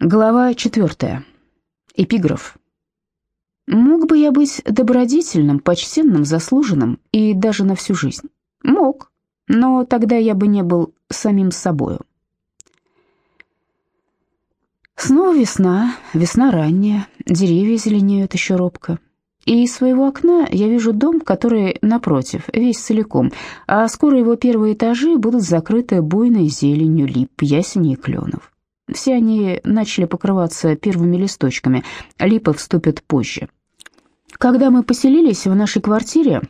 Глава четвертая. Эпиграф. Мог бы я быть добродетельным, почтенным, заслуженным и даже на всю жизнь? Мог, но тогда я бы не был самим собою. Снова весна, весна ранняя, деревья зеленеют еще робко. И из своего окна я вижу дом, который напротив, весь целиком, а скоро его первые этажи будут закрыты буйной зеленью лип, ясеней и кленов. Все они начали покрываться первыми листочками, липы вступят позже. Когда мы поселились в нашей квартире,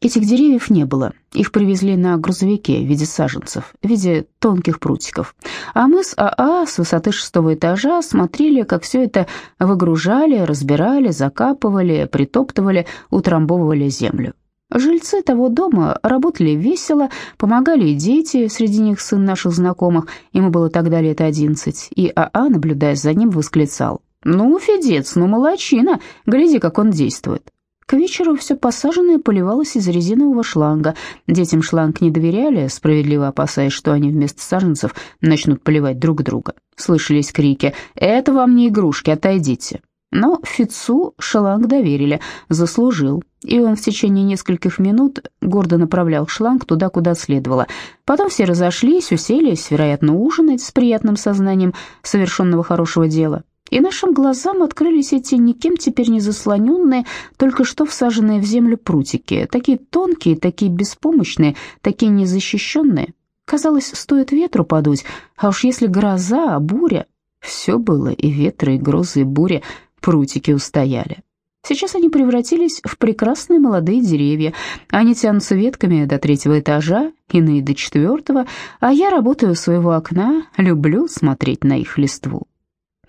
этих деревьев не было. Их привезли на грузовике в виде саженцев, в виде тонких прутиков. А мы с АА с высоты шестого этажа смотрели, как все это выгружали, разбирали, закапывали, притоптывали, утрамбовывали землю. Жильцы того дома работали весело, помогали и дети, среди них сын наших знакомых, ему было тогда лет одиннадцать, и АА, наблюдая за ним, восклицал. «Ну, Федец, ну молочина, гляди, как он действует». К вечеру все посаженное поливалось из резинового шланга. Детям шланг не доверяли, справедливо опасаясь, что они вместо саженцев начнут поливать друг друга. Слышались крики «Это вам не игрушки, отойдите». Но Фицу шланг доверили, заслужил, и он в течение нескольких минут гордо направлял шланг туда, куда следовало. Потом все разошлись, уселись, вероятно, ужинать с приятным сознанием совершенного хорошего дела. И нашим глазам открылись эти никем теперь не заслоненные, только что всаженные в землю прутики, такие тонкие, такие беспомощные, такие незащищенные. Казалось, стоит ветру подуть, а уж если гроза, буря... Все было, и ветры, и грозы, и буря, прутики устояли. Сейчас они превратились в прекрасные молодые деревья. Они тянутся ветками до третьего этажа, иные до четвертого, а я работаю у своего окна, люблю смотреть на их листву.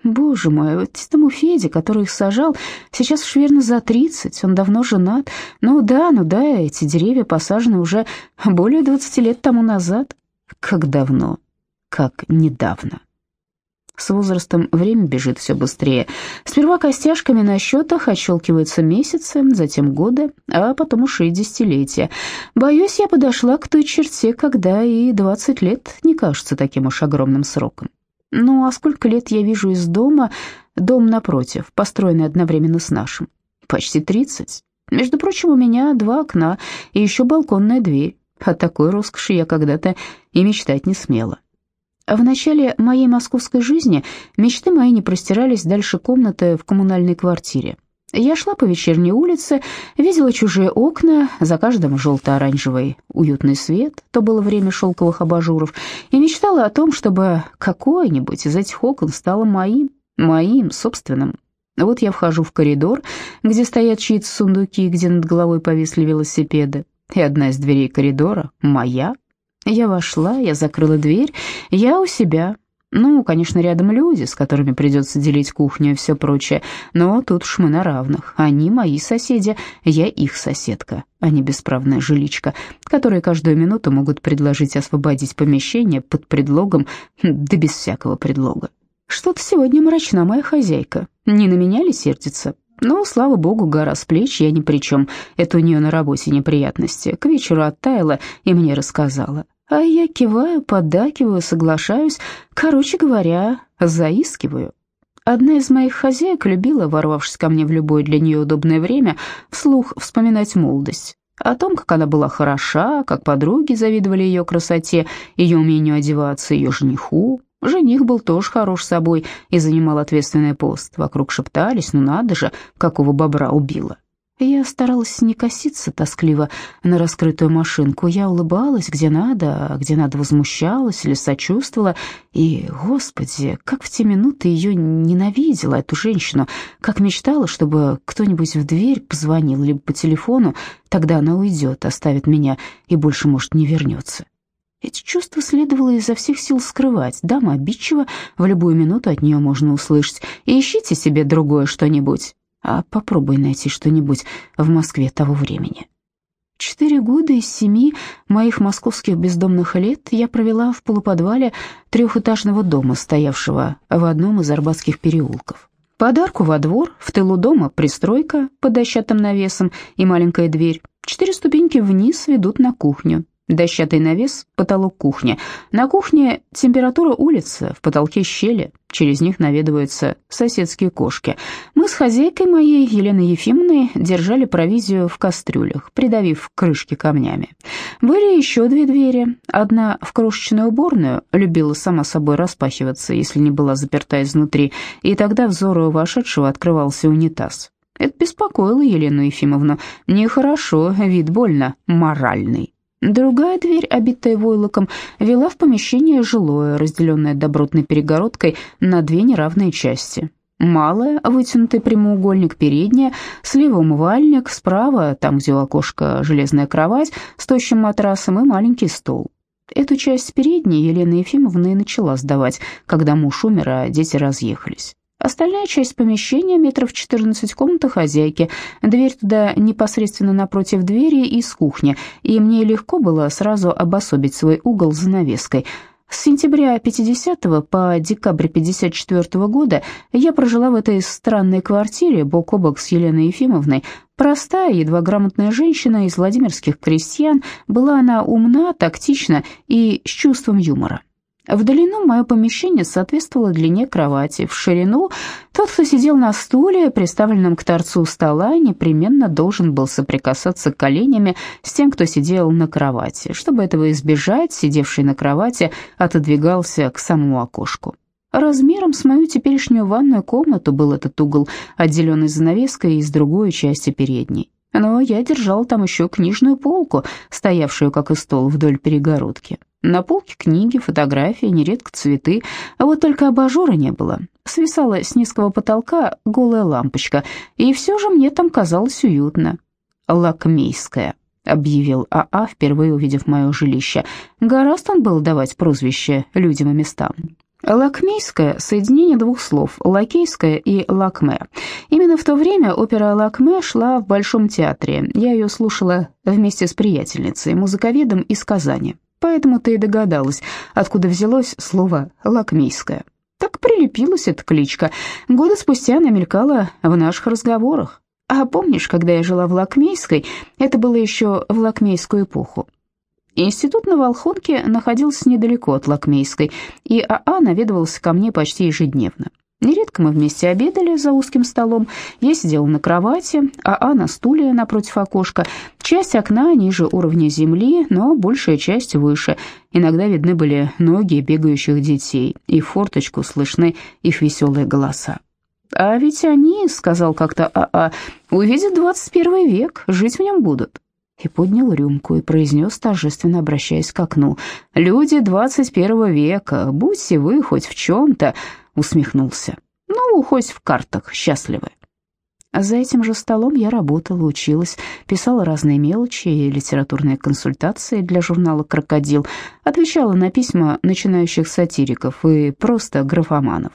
Боже мой, вот этому Феде, который их сажал, сейчас уж верно за тридцать, он давно женат. Ну да, ну да, эти деревья посажены уже более двадцати лет тому назад. Как давно, как недавно. С возрастом время бежит все быстрее. Сперва костяшками на счетах отщелкиваются месяцы, затем годы, а потом уж и десятилетия. Боюсь, я подошла к той черте, когда и двадцать лет не кажется таким уж огромным сроком. Ну, а сколько лет я вижу из дома, дом напротив, построенный одновременно с нашим? Почти тридцать. Между прочим, у меня два окна и еще балконная дверь. О такой роскоши я когда-то и мечтать не смела. В начале моей московской жизни мечты мои не простирались дальше комнаты в коммунальной квартире. Я шла по вечерней улице, видела чужие окна, за каждым желто-оранжевый уютный свет, то было время шелковых абажуров, и мечтала о том, чтобы какое-нибудь из этих окон стало моим, моим, собственным. Вот я вхожу в коридор, где стоят чьи-то сундуки, где над головой повисли велосипеды, и одна из дверей коридора моя. Я вошла, я закрыла дверь, я у себя. Ну, конечно, рядом люди, с которыми придется делить кухню и все прочее, но тут уж мы на равных. Они мои соседи, я их соседка, а не бесправная жиличка, которые каждую минуту могут предложить освободить помещение под предлогом, да без всякого предлога. Что-то сегодня мрачна моя хозяйка. Не на меня ли сердится? Но, слава богу, гора с плеч, я ни при чем. Это у нее на работе неприятности. К вечеру оттаяла и мне рассказала. А я киваю, поддакиваю, соглашаюсь, короче говоря, заискиваю. Одна из моих хозяек любила, ворвавшись ко мне в любое для нее удобное время, вслух вспоминать молодость. О том, как она была хороша, как подруги завидовали ее красоте, ее умению одеваться, ее жениху. Жених был тоже хорош собой и занимал ответственный пост. Вокруг шептались, ну надо же, какого бобра убила. Я старалась не коситься тоскливо на раскрытую машинку. Я улыбалась, где надо, а где надо возмущалась или сочувствовала. И, господи, как в те минуты ее ненавидела, эту женщину, как мечтала, чтобы кто-нибудь в дверь позвонил, либо по телефону, тогда она уйдет, оставит меня и больше, может, не вернется. Эти чувства следовало изо всех сил скрывать. Дама обидчива, в любую минуту от нее можно услышать. И ищите себе другое что-нибудь а попробуй найти что-нибудь в Москве того времени. Четыре года из семи моих московских бездомных лет я провела в полуподвале трехэтажного дома, стоявшего в одном из арбатских переулков. Подарку во двор, в тылу дома пристройка под дощатым навесом и маленькая дверь. Четыре ступеньки вниз ведут на кухню. Дощатый навес, потолок кухни. На кухне температура улицы, в потолке щели, через них наведываются соседские кошки. Мы с хозяйкой моей, Еленой Ефимовной, держали провизию в кастрюлях, придавив крышки камнями. Были еще две двери. Одна в крошечную уборную, любила сама собой распахиваться, если не была заперта изнутри, и тогда взору вошедшего открывался унитаз. Это беспокоило Елену Ефимовну. Нехорошо, вид больно, моральный. Другая дверь, обитая войлоком, вела в помещение жилое, разделенное добротной перегородкой на две неравные части. Малая, вытянутый прямоугольник, передняя, слева умывальник, справа, там, где у окошка железная кровать с тощим матрасом и маленький стол. Эту часть передней Елена Ефимовна и начала сдавать, когда муж умер, а дети разъехались. Остальная часть помещения, метров 14 комната хозяйки, дверь туда непосредственно напротив двери из кухни, и мне легко было сразу обособить свой угол занавеской. С сентября 50 по декабрь 54 года я прожила в этой странной квартире бок о бок с Еленой Ефимовной. Простая, едва грамотная женщина из владимирских крестьян, была она умна, тактична и с чувством юмора. В длину мое помещение соответствовало длине кровати, в ширину тот, кто сидел на стуле, приставленном к торцу стола, непременно должен был соприкасаться коленями с тем, кто сидел на кровати. Чтобы этого избежать, сидевший на кровати отодвигался к самому окошку. Размером с мою теперешнюю ванную комнату был этот угол, отделенный занавеской из другой части передней. Но я держал там еще книжную полку, стоявшую как и стол вдоль перегородки. На полке книги, фотографии, нередко цветы, а вот только абажура не было. Свисала с низкого потолка голая лампочка, и все же мне там казалось уютно. «Лакмейская», — объявил АА, а, впервые увидев мое жилище. Гораст он был давать прозвище людям и местам. Лакмейская – соединение двух слов «лакейская» и «лакме». Именно в то время опера «Лакме» шла в Большом театре. Я ее слушала вместе с приятельницей, музыковедом из Казани поэтому ты и догадалась, откуда взялось слово «лакмейское». Так прилепилась эта кличка. Года спустя она мелькала в наших разговорах. А помнишь, когда я жила в Лакмейской, это было еще в Лакмейскую эпоху. Институт на Волхонке находился недалеко от Лакмейской, и АА наведывался ко мне почти ежедневно. Нередко мы вместе обедали за узким столом. Я сидела на кровати, а А на стуле напротив окошка. Часть окна ниже уровня земли, но большая часть выше. Иногда видны были ноги бегающих детей, и в форточку слышны их веселые голоса. «А ведь они, — сказал как-то АА, — увидят 21 век, жить в нем будут». И поднял рюмку и произнес, торжественно обращаясь к окну, «Люди 21 века, будьте вы хоть в чем-то, усмехнулся. «Ну, хоть в картах счастливы». А за этим же столом я работала, училась, писала разные мелочи и литературные консультации для журнала «Крокодил», отвечала на письма начинающих сатириков и просто графоманов.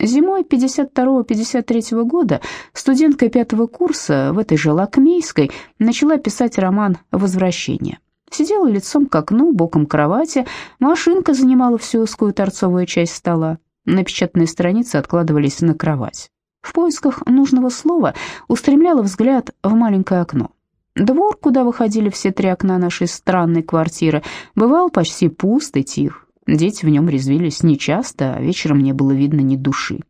Зимой 52-53 года студентка пятого курса в этой же Лакмейской начала писать роман «Возвращение». Сидела лицом к окну, боком кровати, машинка занимала всю узкую торцовую часть стола. Напечатанные страницы откладывались на кровать. В поисках нужного слова устремляла взгляд в маленькое окно. Двор, куда выходили все три окна нашей странной квартиры, бывал почти пуст и тих. Дети в нем резвились нечасто, а вечером не было видно ни души.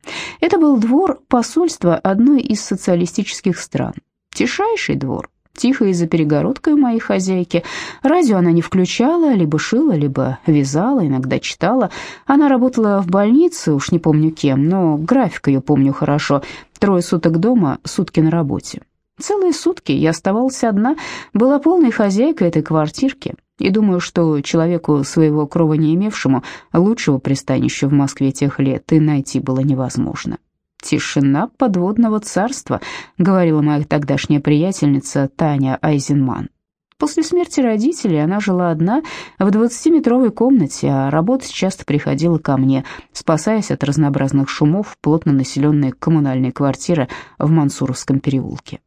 Это был двор посольства одной из социалистических стран. Тишайший двор, тихо и за перегородкой у моей хозяйки. Радио она не включала, либо шила, либо вязала, иногда читала. Она работала в больнице, уж не помню кем, но график ее помню хорошо. Трое суток дома, сутки на работе. Целые сутки я оставалась одна, была полной хозяйкой этой квартирки. И думаю, что человеку своего крова не имевшему лучшего пристанища в Москве тех лет и найти было невозможно. «Тишина подводного царства», — говорила моя тогдашняя приятельница Таня Айзенман. После смерти родителей она жила одна в двадцатиметровой комнате, а работать часто приходила ко мне, спасаясь от разнообразных шумов плотно населенной коммунальной квартиры в Мансуровском переулке.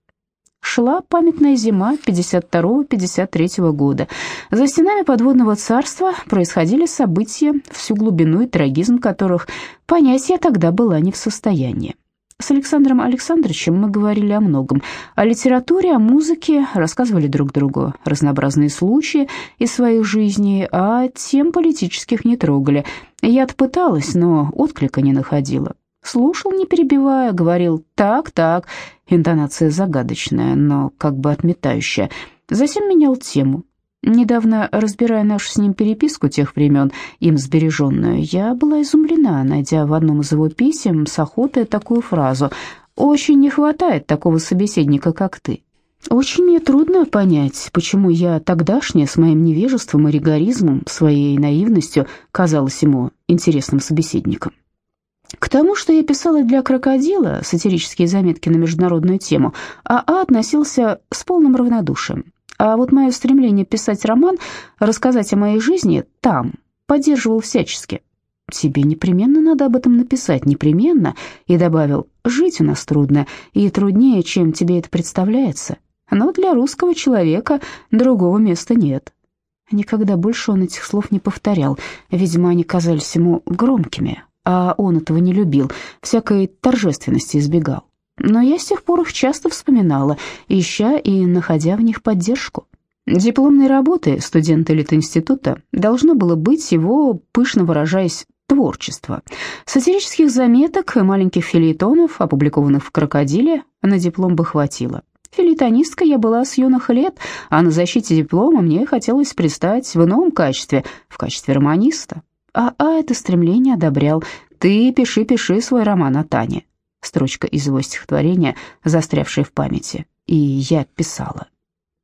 Шла памятная зима 52-53 года. За стенами подводного царства происходили события, всю глубину и трагизм которых понять я тогда была не в состоянии. С Александром Александровичем мы говорили о многом. О литературе, о музыке, рассказывали друг другу разнообразные случаи из своих жизней, а тем политических не трогали. Я отпыталась, но отклика не находила. Слушал, не перебивая, говорил «так, так». Интонация загадочная, но как бы отметающая. Затем менял тему. Недавно, разбирая нашу с ним переписку тех времен, им сбереженную, я была изумлена, найдя в одном из его писем с охотой такую фразу «Очень не хватает такого собеседника, как ты». Очень мне трудно понять, почему я тогдашняя с моим невежеством и ригоризмом, своей наивностью, казалась ему интересным собеседником. К тому, что я писала для «Крокодила» сатирические заметки на международную тему, АА относился с полным равнодушием. А вот мое стремление писать роман, рассказать о моей жизни там, поддерживал всячески. «Тебе непременно надо об этом написать, непременно», и добавил, «жить у нас трудно, и труднее, чем тебе это представляется, но для русского человека другого места нет». Никогда больше он этих слов не повторял, видимо, они казались ему громкими, а он этого не любил, всякой торжественности избегал но я с тех пор их часто вспоминала, ища и находя в них поддержку. Дипломной работы студента института должно было быть его, пышно выражаясь, творчество. Сатирических заметок и маленьких филитонов, опубликованных в «Крокодиле», на диплом бы хватило. Филитонисткой я была с юных лет, а на защите диплома мне хотелось предстать в ином качестве, в качестве романиста. А А это стремление одобрял. «Ты пиши-пиши свой роман о Тане строчка из его стихотворения, застрявшая в памяти. И я писала.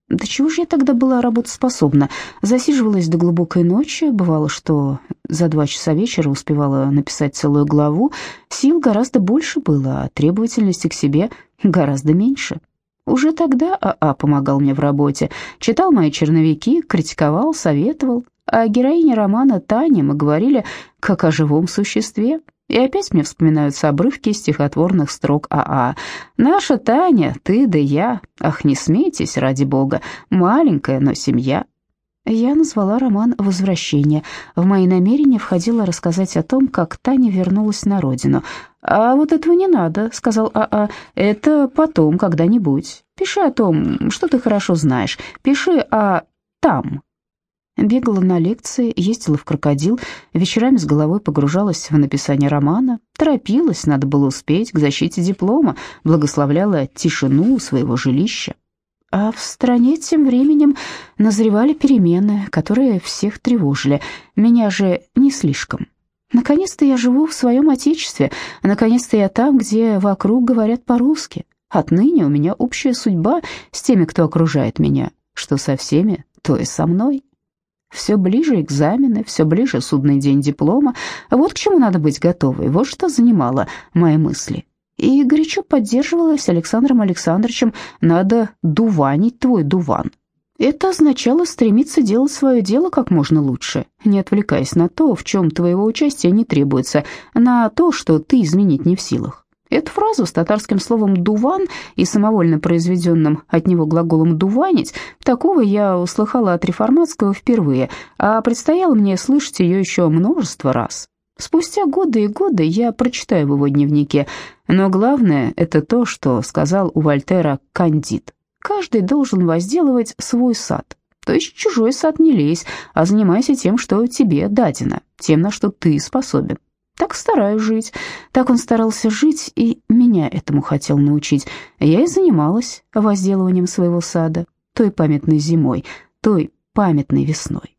Да чего же я тогда была работоспособна? Засиживалась до глубокой ночи, бывало, что за два часа вечера успевала написать целую главу. Сил гораздо больше было, а требовательности к себе гораздо меньше. Уже тогда АА помогал мне в работе, читал мои черновики, критиковал, советовал. А героине романа Таня мы говорили как о живом существе, и опять мне вспоминаются обрывки стихотворных строк АА. «Наша Таня, ты да я, ах, не смейтесь, ради бога, маленькая, но семья». Я назвала роман «Возвращение». В мои намерения входило рассказать о том, как Таня вернулась на родину. «А вот этого не надо», — сказал АА. «Это потом, когда-нибудь. Пиши о том, что ты хорошо знаешь. Пиши о там». Бегала на лекции, ездила в крокодил, вечерами с головой погружалась в написание романа, торопилась, надо было успеть к защите диплома, благословляла тишину своего жилища. А в стране тем временем назревали перемены, которые всех тревожили, меня же не слишком. Наконец-то я живу в своем отечестве, наконец-то я там, где вокруг говорят по-русски. Отныне у меня общая судьба с теми, кто окружает меня, что со всеми, то и со мной. Все ближе экзамены, все ближе судный день диплома. Вот к чему надо быть готовой. Вот что занимало мои мысли. И горячо поддерживалась Александром Александровичем «надо дуванить твой дуван». Это означало стремиться делать свое дело как можно лучше, не отвлекаясь на то, в чем твоего участия не требуется, на то, что ты изменить не в силах. Эту фразу с татарским словом «дуван» и самовольно произведенным от него глаголом «дуванить» такого я услыхала от реформатского впервые, а предстояло мне слышать ее еще множество раз. Спустя годы и годы я прочитаю в его дневнике, но главное — это то, что сказал у Вольтера Кандид. Каждый должен возделывать свой сад. То есть чужой сад не лезь, а занимайся тем, что тебе дадено, тем, на что ты способен. Так стараюсь жить. Так он старался жить и меня этому хотел научить. Я и занималась возделыванием своего сада, той памятной зимой, той памятной весной.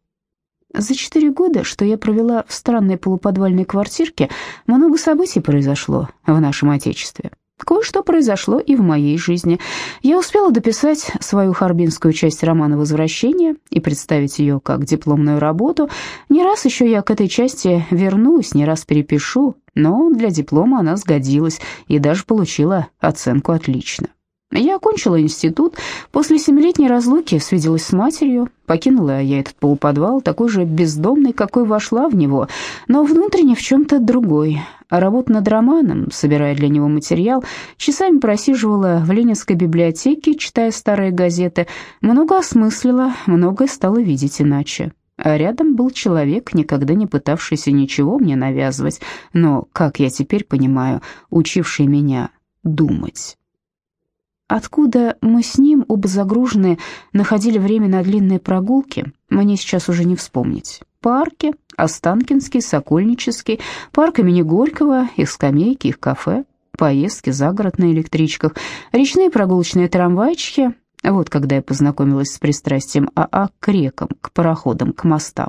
За четыре года, что я провела в странной полуподвальной квартирке, много событий произошло в нашем Отечестве. Кое-что произошло и в моей жизни. Я успела дописать свою харбинскую часть романа «Возвращение» и представить ее как дипломную работу. Не раз еще я к этой части вернусь, не раз перепишу, но для диплома она сгодилась и даже получила оценку «отлично». Я окончила институт, после семилетней разлуки свиделась с матерью, покинула я этот полуподвал, такой же бездомный, какой вошла в него, но внутренне в чем-то другой. А работа над романом, собирая для него материал, часами просиживала в Ленинской библиотеке, читая старые газеты, много осмыслила, многое стала видеть иначе. А рядом был человек, никогда не пытавшийся ничего мне навязывать, но, как я теперь понимаю, учивший меня думать. Откуда мы с ним, оба загруженные, находили время на длинные прогулки, мне сейчас уже не вспомнить. Парки, Останкинский, Сокольнический, парк имени Горького, их скамейки, их кафе, поездки за город на электричках, речные прогулочные трамвайчики. Вот когда я познакомилась с пристрастием АА к рекам, к пароходам, к мостам.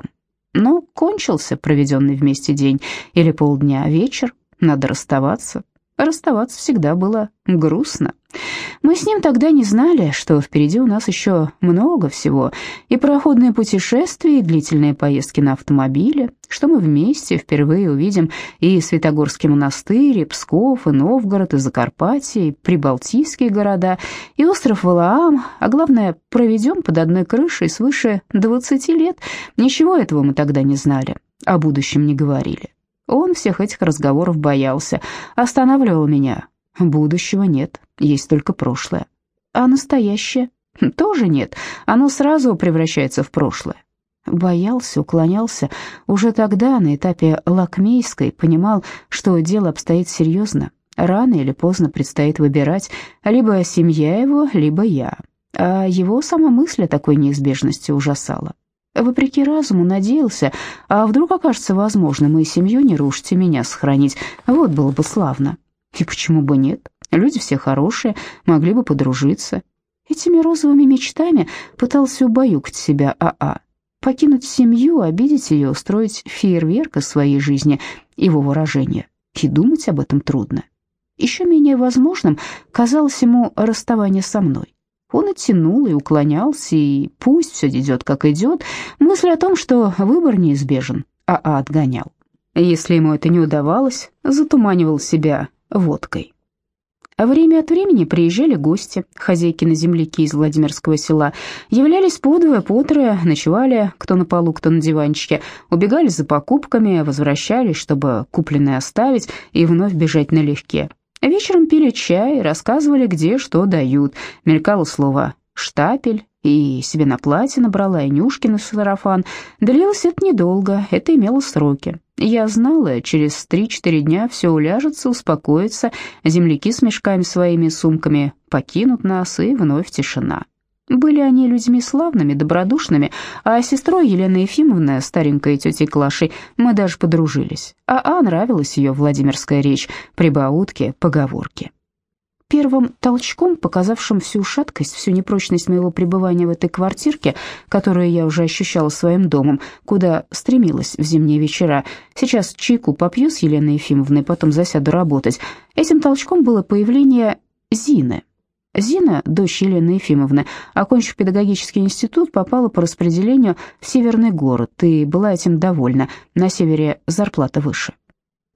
Но кончился проведенный вместе день или полдня, вечер, надо расставаться. Расставаться всегда было грустно. Мы с ним тогда не знали, что впереди у нас еще много всего, и пароходные путешествия, и длительные поездки на автомобиле, что мы вместе впервые увидим и Святогорский монастырь, и Псков, и Новгород, и Закарпатье, и прибалтийские города, и остров Валаам, а главное, проведем под одной крышей свыше 20 лет. Ничего этого мы тогда не знали, о будущем не говорили. Он всех этих разговоров боялся, останавливал меня. Будущего нет, есть только прошлое. А настоящее? Тоже нет, оно сразу превращается в прошлое. Боялся, уклонялся. Уже тогда, на этапе Лакмейской, понимал, что дело обстоит серьезно. Рано или поздно предстоит выбирать либо семья его, либо я. А его сама мысль о такой неизбежности ужасала. Вопреки разуму надеялся, а вдруг окажется возможным и семью не рушите меня сохранить, вот было бы славно. И почему бы нет? Люди все хорошие, могли бы подружиться. Этими розовыми мечтами пытался убаюкать себя АА. Покинуть семью, обидеть ее, устроить фейерверк из своей жизни, его выражение. И думать об этом трудно. Еще менее возможным казалось ему расставание со мной. Он и тянул, и уклонялся, и пусть все идет, как идет, мысль о том, что выбор неизбежен, а А отгонял. Если ему это не удавалось, затуманивал себя водкой. А время от времени приезжали гости, хозяйки на земляки из Владимирского села, являлись подвое, потрое, ночевали кто на полу, кто на диванчике, убегали за покупками, возвращались, чтобы купленное оставить и вновь бежать налегке. Вечером пили чай, рассказывали, где что дают. Мелькало слово «штапель», и себе на платье набрала, и нюшки на сарафан. Длилось это недолго, это имело сроки. Я знала, через три-четыре дня все уляжется, успокоится, земляки с мешками своими сумками покинут нас, и вновь тишина. Были они людьми славными, добродушными, а сестрой Еленой Ефимовной, старенькой тетей Клашей, мы даже подружились. А А нравилась ее Владимирская речь, прибаутки, поговорки. Первым толчком, показавшим всю шаткость, всю непрочность моего пребывания в этой квартирке, которую я уже ощущала своим домом, куда стремилась в зимние вечера, сейчас чайку попью с Еленой Ефимовной, потом засяду работать, этим толчком было появление Зины, Зина, дочь Елены Ефимовны, окончив педагогический институт, попала по распределению в северный город и была этим довольна, на севере зарплата выше.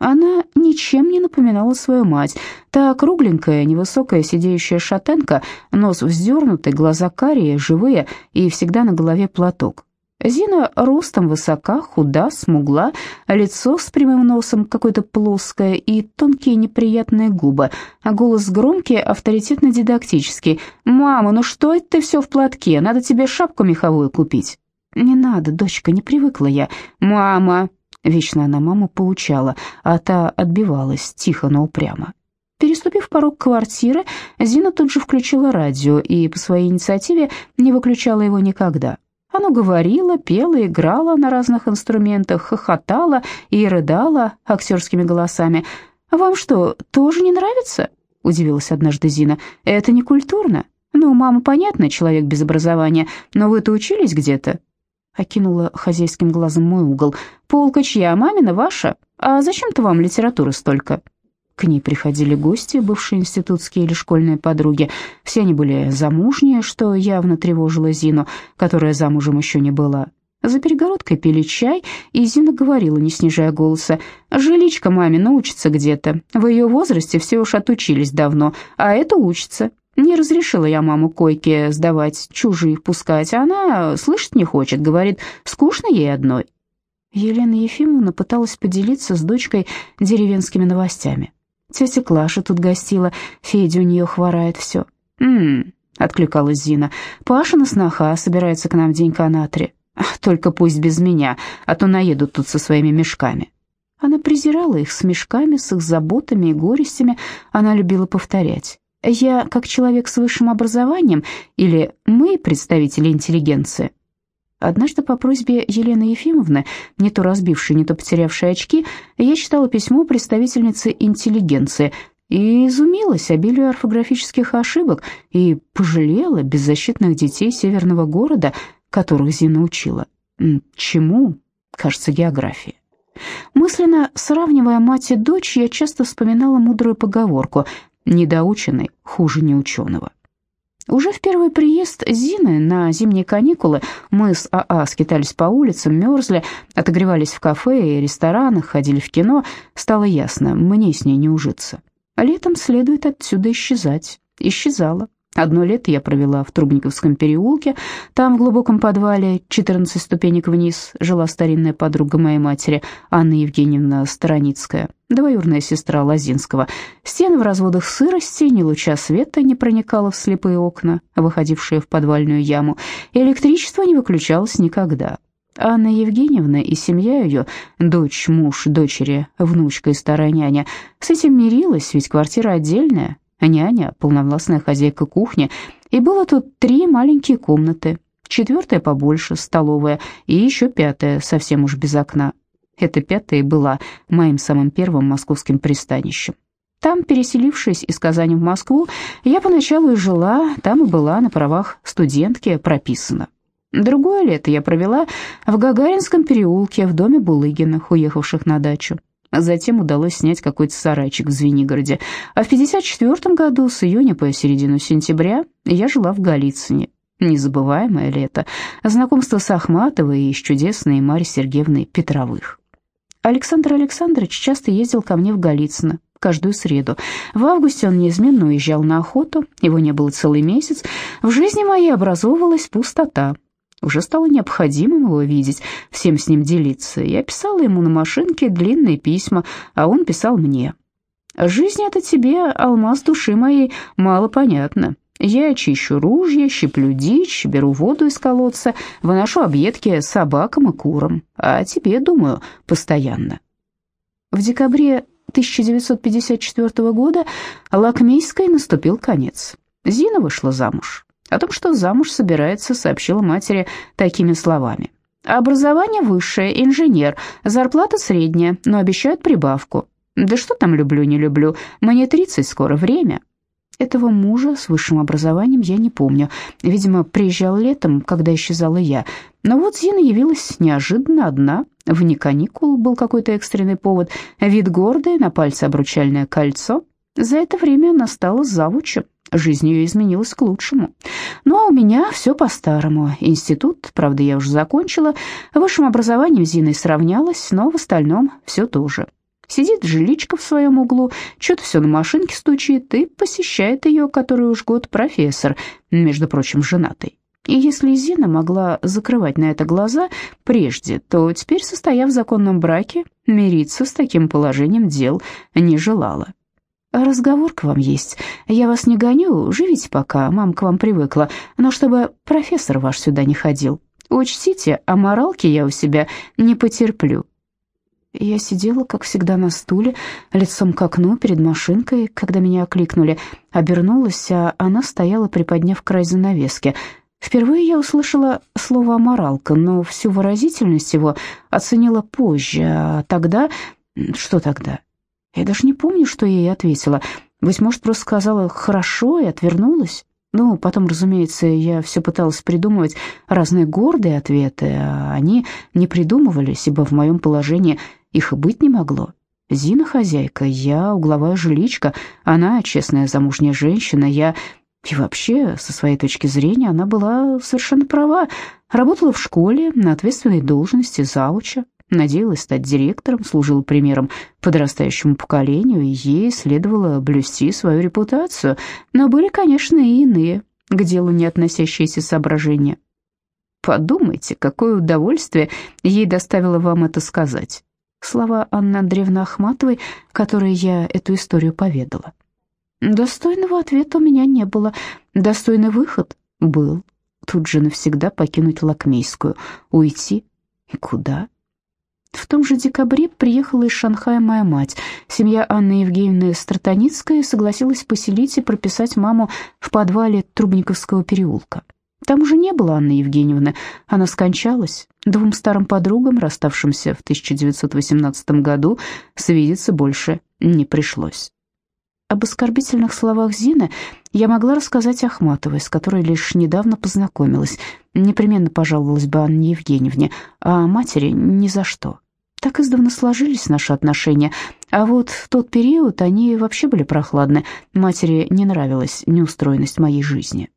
Она ничем не напоминала свою мать. Та кругленькая, невысокая, сидеющая шатенка, нос вздернутый, глаза карие, живые и всегда на голове платок. Зина ростом высока, худа, смугла, лицо с прямым носом какое-то плоское и тонкие неприятные губы, а голос громкий, авторитетно-дидактический. «Мама, ну что это ты все в платке? Надо тебе шапку меховую купить». «Не надо, дочка, не привыкла я». «Мама!» Вечно она маму поучала, а та отбивалась, тихо, но упрямо. Переступив порог квартиры, Зина тут же включила радио и по своей инициативе не выключала его никогда. Оно говорило, пело, играло на разных инструментах, хохотало и рыдало актерскими голосами. «Вам что, тоже не нравится?» — удивилась однажды Зина. «Это не культурно. Ну, мама, понятно, человек без образования, но вы-то учились где-то?» Окинула хозяйским глазом мой угол. «Полка чья, мамина, ваша? А зачем-то вам литературы столько?» К ней приходили гости, бывшие институтские или школьные подруги. Все они были замужние, что явно тревожило Зину, которая замужем еще не была. За перегородкой пили чай, и Зина говорила, не снижая голоса, «Жиличка мамина учится где-то. В ее возрасте все уж отучились давно, а это учится. Не разрешила я маму койки сдавать, чужих пускать, а она слышать не хочет, говорит, скучно ей одной». Елена Ефимовна пыталась поделиться с дочкой деревенскими новостями. Тетя Клаша тут гостила, Федя у нее хворает все. «М-м-м», откликалась Зина, «Пашина сноха собирается к нам в день канатре. Только пусть без меня, а то наедут тут со своими мешками». Она презирала их с мешками, с их заботами и горестями. Она любила повторять. «Я, как человек с высшим образованием» или «мы, представители интеллигенции». Однажды по просьбе Елены Ефимовны, не то разбившей, не то потерявшей очки, я читала письмо представительницы интеллигенции и изумилась обилию орфографических ошибок и пожалела беззащитных детей северного города, которых Зина учила. Чему? Кажется, географии. Мысленно сравнивая мать и дочь, я часто вспоминала мудрую поговорку «недоученный хуже неученого». Уже в первый приезд Зины на зимние каникулы мы с АА скитались по улицам, мерзли, отогревались в кафе и ресторанах, ходили в кино. Стало ясно, мне с ней не ужиться. Летом следует отсюда исчезать. Исчезала. Одно лето я провела в Трубниковском переулке. Там, в глубоком подвале, 14 ступенек вниз, жила старинная подруга моей матери, Анна Евгеньевна Стороницкая, двоюрная сестра Лозинского. Стены в разводах сырости, ни луча света не проникало в слепые окна, выходившие в подвальную яму. И электричество не выключалось никогда. Анна Евгеньевна и семья ее, дочь, муж, дочери, внучка и старая няня, с этим мирилась, ведь квартира отдельная, няня, полновластная хозяйка кухни, и было тут три маленькие комнаты, четвертая побольше, столовая, и еще пятая, совсем уж без окна. Эта пятая была моим самым первым московским пристанищем. Там, переселившись из Казани в Москву, я поначалу и жила, там и была на правах студентки прописана. Другое лето я провела в Гагаринском переулке в доме Булыгиных, уехавших на дачу. Затем удалось снять какой-то сарайчик в Звенигороде. А в 54 году, с июня по середину сентября, я жила в Голицыне. Незабываемое лето. Знакомство с Ахматовой и с чудесной Марьей Сергеевной Петровых. Александр Александрович часто ездил ко мне в Голицыно, каждую среду. В августе он неизменно уезжал на охоту, его не было целый месяц. В жизни моей образовывалась пустота. Уже стало необходимым его видеть, всем с ним делиться. Я писала ему на машинке длинные письма, а он писал мне. «Жизнь это тебе, алмаз души моей, мало понятно. Я чищу ружья, щиплю дичь, беру воду из колодца, выношу объедки собакам и курам, а тебе, думаю, постоянно». В декабре 1954 года Лакмейской наступил конец. Зина вышла замуж. О том, что замуж собирается, сообщила матери такими словами. «Образование высшее, инженер, зарплата средняя, но обещают прибавку. Да что там люблю, не люблю, мне 30 скоро, время». Этого мужа с высшим образованием я не помню. Видимо, приезжал летом, когда исчезала я. Но вот Зина явилась неожиданно одна. Вне каникул был какой-то экстренный повод. Вид гордый, на пальце обручальное кольцо. За это время она стала завучем. Жизнь ее изменилась к лучшему. Ну а у меня все по-старому. Институт, правда, я уже закончила. Высшим образованием Зиной сравнялась, но в остальном все то же. Сидит жиличка в своем углу, что-то все на машинке стучит и посещает ее, который уж год профессор, между прочим, женатый. И если Зина могла закрывать на это глаза прежде, то теперь, состояв в законном браке, мириться с таким положением дел не желала. «Разговор к вам есть. Я вас не гоню, живите пока, мама к вам привыкла, но чтобы профессор ваш сюда не ходил. Учтите, а моралки я у себя не потерплю». Я сидела, как всегда, на стуле, лицом к окну, перед машинкой, когда меня окликнули. Обернулась, а она стояла, приподняв край занавески. Впервые я услышала слово «аморалка», но всю выразительность его оценила позже, а тогда... Что тогда? Я даже не помню, что я ей ответила. Быть может, просто сказала «хорошо» и отвернулась. Ну, потом, разумеется, я все пыталась придумывать разные гордые ответы, а они не придумывались, ибо в моем положении их и быть не могло. Зина хозяйка, я угловая жиличка, она честная замужняя женщина, я... И вообще, со своей точки зрения, она была совершенно права. Работала в школе на ответственной должности зауча, надеялась стать директором, служила примером подрастающему поколению, и ей следовало блюсти свою репутацию, но были, конечно, и иные, к делу не относящиеся соображения. Подумайте, какое удовольствие ей доставило вам это сказать. Слова Анны Андреевны Ахматовой, которой я эту историю поведала. Достойного ответа у меня не было. Достойный выход был. Тут же навсегда покинуть Лакмейскую. Уйти? И куда? В том же декабре приехала из Шанхая моя мать. Семья Анны Евгеньевны Стратоницкой согласилась поселить и прописать маму в подвале Трубниковского переулка. Там уже не было Анны Евгеньевны, она скончалась. Двум старым подругам, расставшимся в 1918 году, свидеться больше не пришлось. Об оскорбительных словах Зины я могла рассказать Ахматовой, с которой лишь недавно познакомилась. Непременно пожаловалась бы Анне Евгеньевне, а матери ни за что. Так издавна сложились наши отношения, а вот в тот период они вообще были прохладны. Матери не нравилась неустроенность моей жизни.